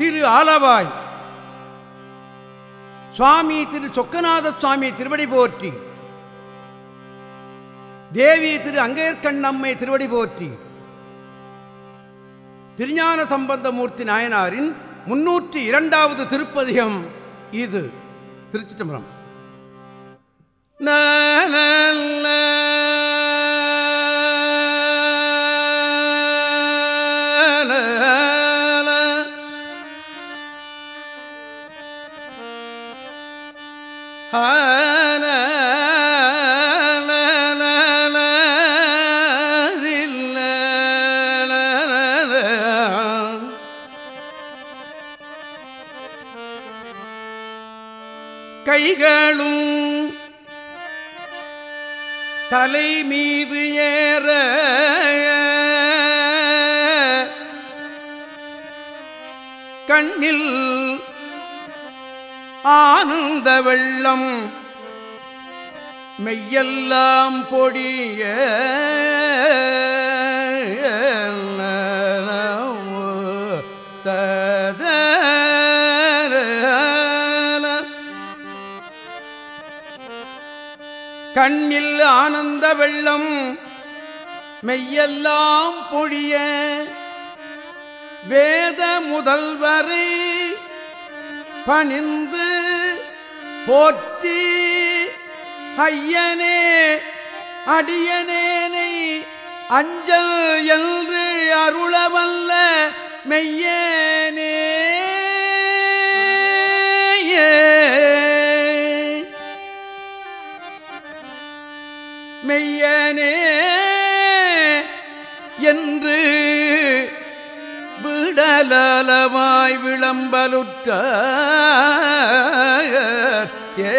திரு ஆலவாய். சுவாமி திரு சொக்கநாத சுவாமி திருவடி போற்றி. தேவி திரு அங்கேற்கண்ணம்மை திருவடி போற்றி. திருஞான சம்பந்தமூர்த்தி நாயனாரின் முன்னூற்றி இரண்டாவது திருப்பதிகம் இது. திருச்சிட்டம்பரம் கைகளும் தலை மீது ஏற கண்ணில் ஆனந்த வெள்ளம் மெய்யெல்லாம் பொடிய கண்ணில் ஆனந்த வெள்ளம் மெய்யெல்லாம் பொழிய வேத முதல்வரே பணிந்து போற்றி ஐயனே அடியனேனை அஞ்சல் என்று அருளவல்ல மெய்யனே. விடலவாய் விளம்பலுற்ற ஏ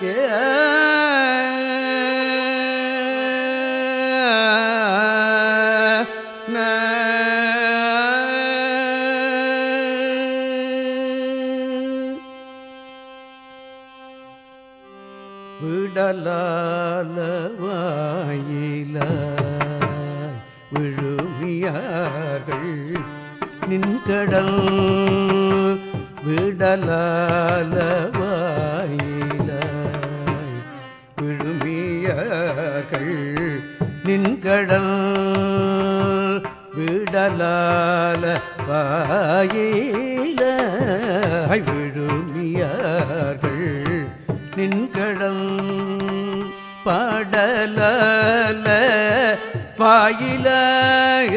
Yeah. விழுமியார்கள் நின்கடல் விடலால வாயில. விடுமியார்கள் நின்கடல் பாடலால வாயிலாய்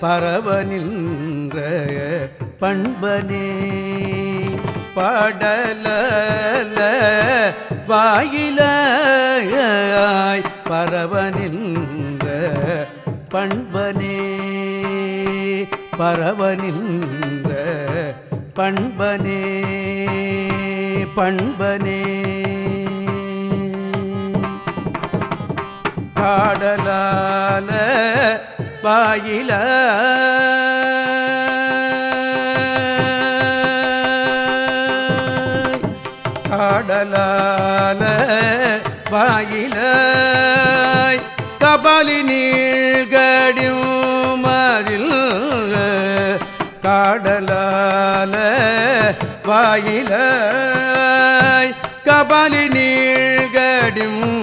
பரவ நின்ற பண்பனே. பாடலால வாயிலாய் பரவனின்ற பண்பனே பரவனின்ற பண்பனே பண்பனே. பாடலால வாயில வாயில கபாலி நீழ்கடியும் மதில் காடலால வாயில கபாலி நீழ்கடியும்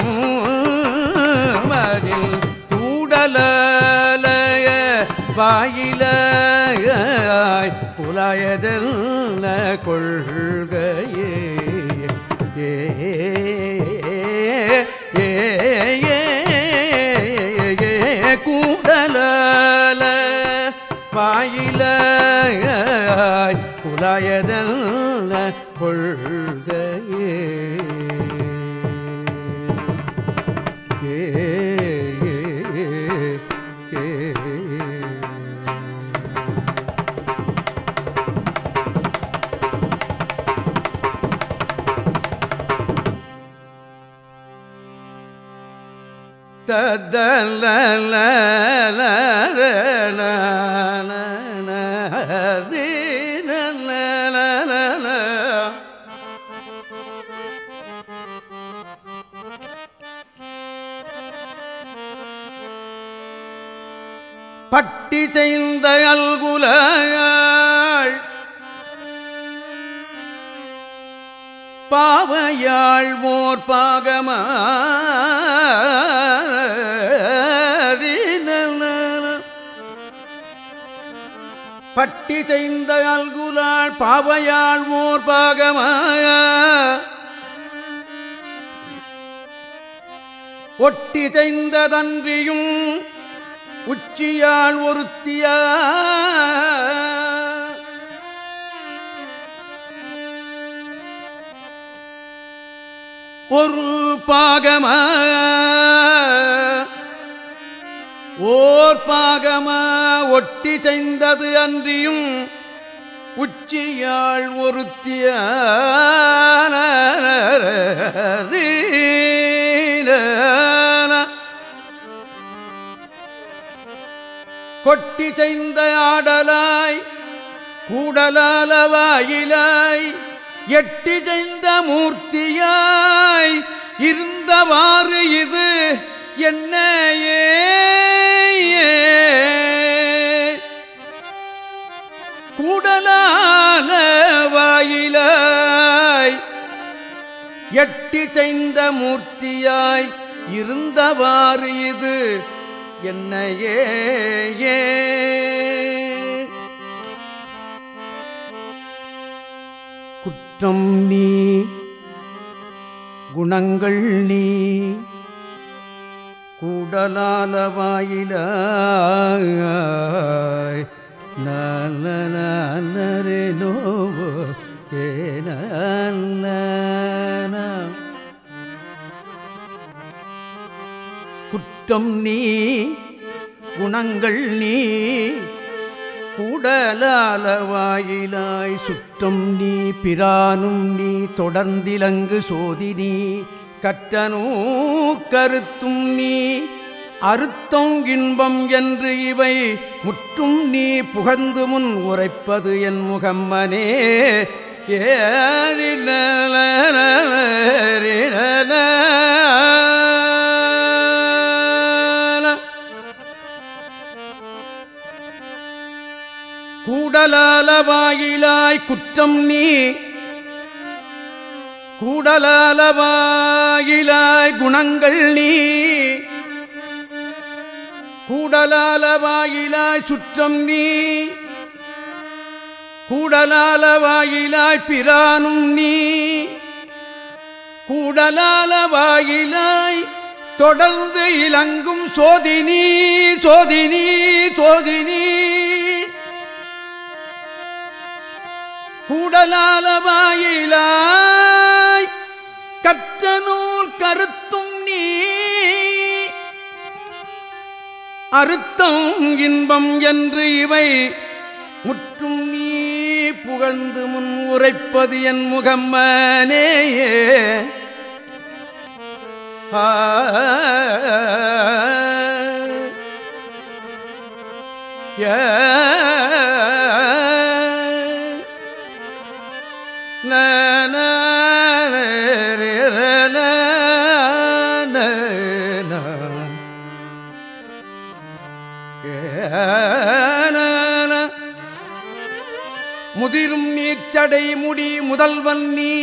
மதில் கூடலாலய வாயிலாய் குலாயதல் கொள்க பாயில குலாயதல் கொள்கையே. தல பட்டி செய்த அல்குலாள் பாவையாள் மோர் பாகமா பட்டி செய்த அல்குலாள் பாவையாள் மோர் பாகமாய ஒட்டி செய்த தன்றியும் உச்சியாள் ஒருத்திய. ஒரு பாகம ஓர் பாகம ஒட்டி செய்தது அன்றியும் உச்சியாள் ஒருத்திய கொட்டி செய்த ஆடலாய் கூடலாலவாயிலாய் எட்டி செய்த மூர்த்தியாய் இருந்தவாறு இது என்ன ஏ எட்டி செய்த மூர்த்தியாய் இருந்தவாறு இது என்னையே. குற்றம் நீ குணங்கள் நீ கூடலால வாயிலாய் நலனே நோவோ ஏன குற்றம் நீ குணங்கள் நீ கூடலாலவாயிலாய் சுற்றம் நீ பிரானும் நீ தொடர்ந்திலங்கு சோதி நீ கற்றனூ கருத்தும் நீ அறுத்தம் இன்பம் என்று இவை முற்றும் நீ புகழ்ந்து முன் உரைப்பது என் முகம்மனே. கூடலால வாயிலாய் குற்றம் நீ கூடலால வாயிலாய் குணங்கள் நீ கூடலால வாயிலாய் சுற்றம் நீ. கூடலால வாயிலாய் பிரானும் நீ. கூடலால வாயிலாய் தொடர்ந்து இலங்கும் சோதினி சோதினி சோதினி. கூடலால வாயிலாய் கற்ற நூல் கருத்தும் நீ. அறுத்தம் இன்பம் என்று இவை முற்றும் நீ. புகழ்ந்து முன் உரைப்பது என் முகம்மனேயே ஆ. முதிரும் முடி முதல்வன் நீ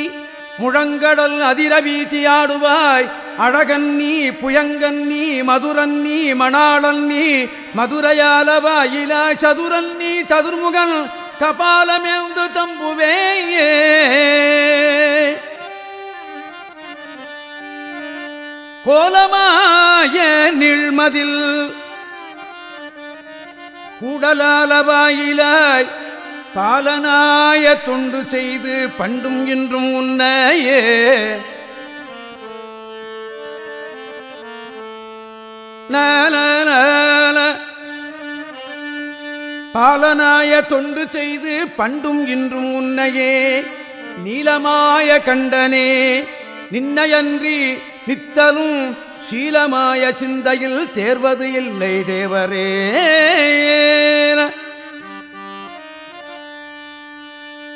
முழங்கடல் அதிர வீச்சியாடுவாய் அழகன் நீ புயங்கன் நீ மதுரன் நீ மணாளன் நீ மதுரையாலவாயிலா சதுரன் நீ சதுர்முகன் கபாலமேந்து தம்புவேயே. கோலமாய நிழ்மதில் கூடலாலவாயிலாய் பாலனாய தொண்டு செய்து பண்டும் இன்றும் உன்னையே. பாலனாய தொண்டு செய்து பண்டும் இன்றும் உன்னையே. நீலமாய கண்டனே நின்னையன்றி நித்தலும் சீலமாய சிந்தையில் தேர்வது இல்லை தேவரே.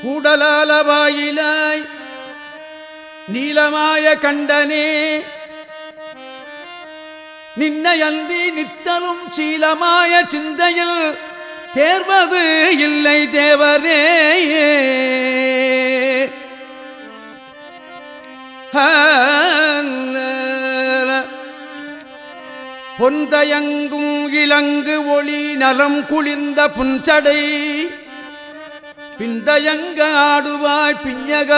கூடலாலவாயிலாய் நீலமாய கண்டனே நின்னையன்றி நித்தலும் சீலமாய சிந்தையில் தேர்வது இல்லை தேவரே. பொந்தயங்கும் இலங்கு ஒளி நலம் குளிர்ந்த புஞ்சடை பிந்தயங்க ஆடுவாய் பிஞ்சக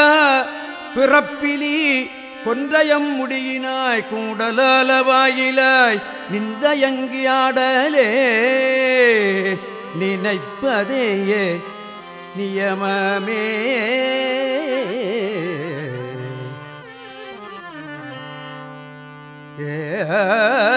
பிறப்பிலி கொன்றயம் முடியினாய் கூடலவாயிலாய் நிந்தயங்கி ஆடலே. நினைப்பதேயே நியமமே. ஏ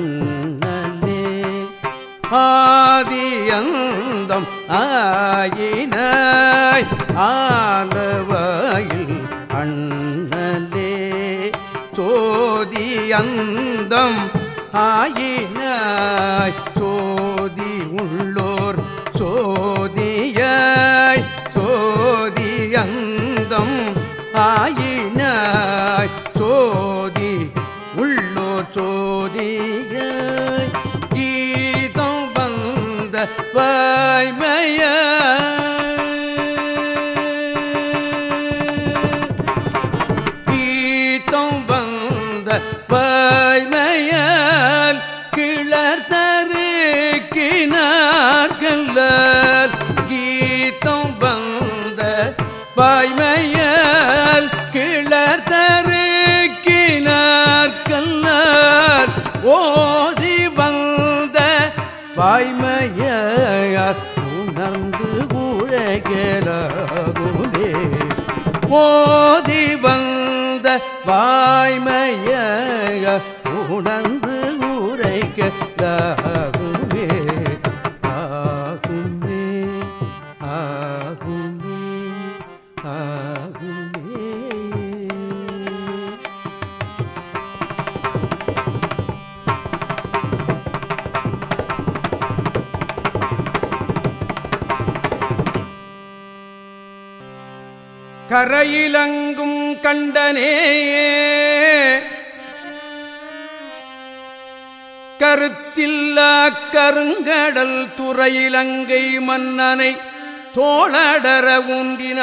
ஆலவாயில் ஆதியந்தம் ஆயினாய். ஆலவாயில் அண்ணலே சோதியந்தம் ஆயினாய். சோதி உள்ளோர் சோதியாய். சோதியந்தம் ஆயினாய். சோதி உள்ளோர் சோதி வந்த ஓதி வந்த வாய்மைய கரையிலங்கும் கண்டனே கருத்தில்லா கருங்கடல் துறையிலங்கை மன்னனை தோளடர ஊன்றின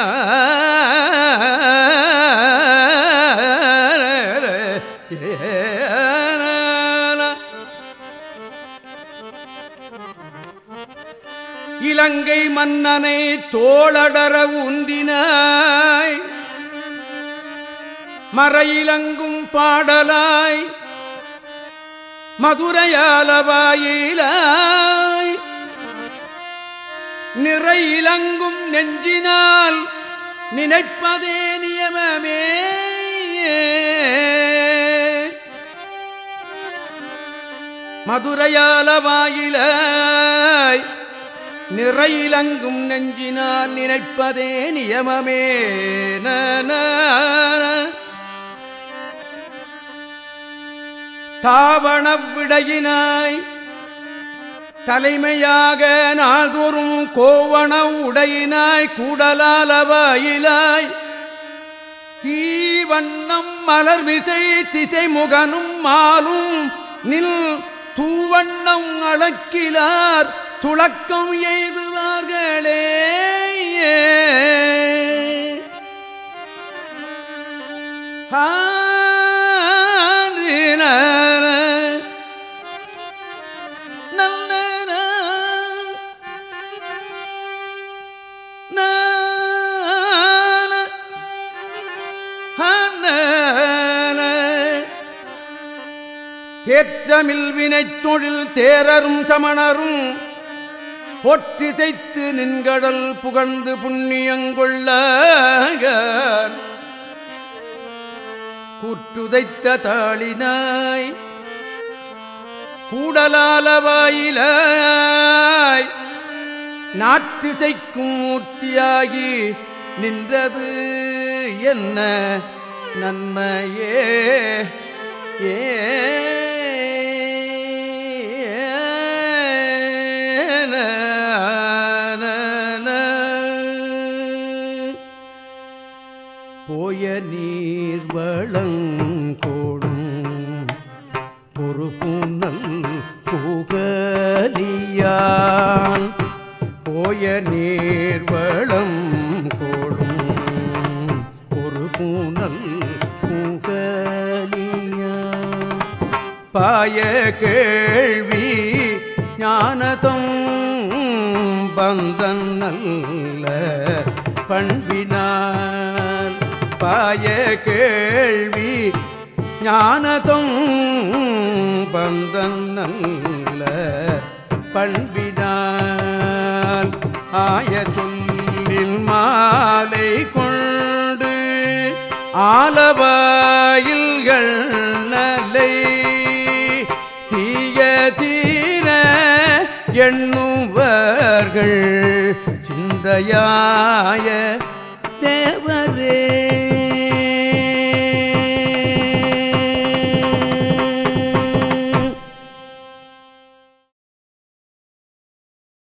இலங்கை மன்னனை தோளடர ஊன்றினாய் மறையிலங்கும் பாடலாய் மதுரையாலவாயிலாய் நிறையிலங்கும் நெஞ்சினால் நினைப்பதே நியமமே. மதுரையாலவாயிலாய் நிறையிலங்கும் நெஞ்சினால் நினைப்பதே நியமமே. நன தாவண விடையினாய் தலைமையாக நாள்தோறும் கோவண உடையினாய் கூடலாலவாயிலாய். தீவண்ணம் மலர் விசை திசை முகனும் மாலும் நில் தூவண்ணம் அளக்கிலார் துளக்கம் எய்துவார்களே. தேற்றமில் வினைத் தொழில் தேரரும் சமணரும் போற்றி தைத்து நின்கடல் புகழ்ந்து புண்ணியங்கொள்ள கூற்றுதைத்த தாளினாய் கூடலாலவாயிலாய். நாற்றிசைக்கும் மூர்த்தியாகி நின்றது என்ன நன்மையே ஏ வளங்கோடும். ஒரு புனல் புகலியான் போய நேர்வளம் கோடும். ஒரு புனல் புகலியான் பாய கேள்வி ஞானதம் பந்தன் நல்ல பண்ட பாய கேள்வி ஞானதம் பந்தன் நல்ல பண்பினால் ஆய சொல்லில் மாலை கொண்டு ஆலவாயில்கள் நலை தீய தீர எண்ணுவர்கள் சிந்தையாய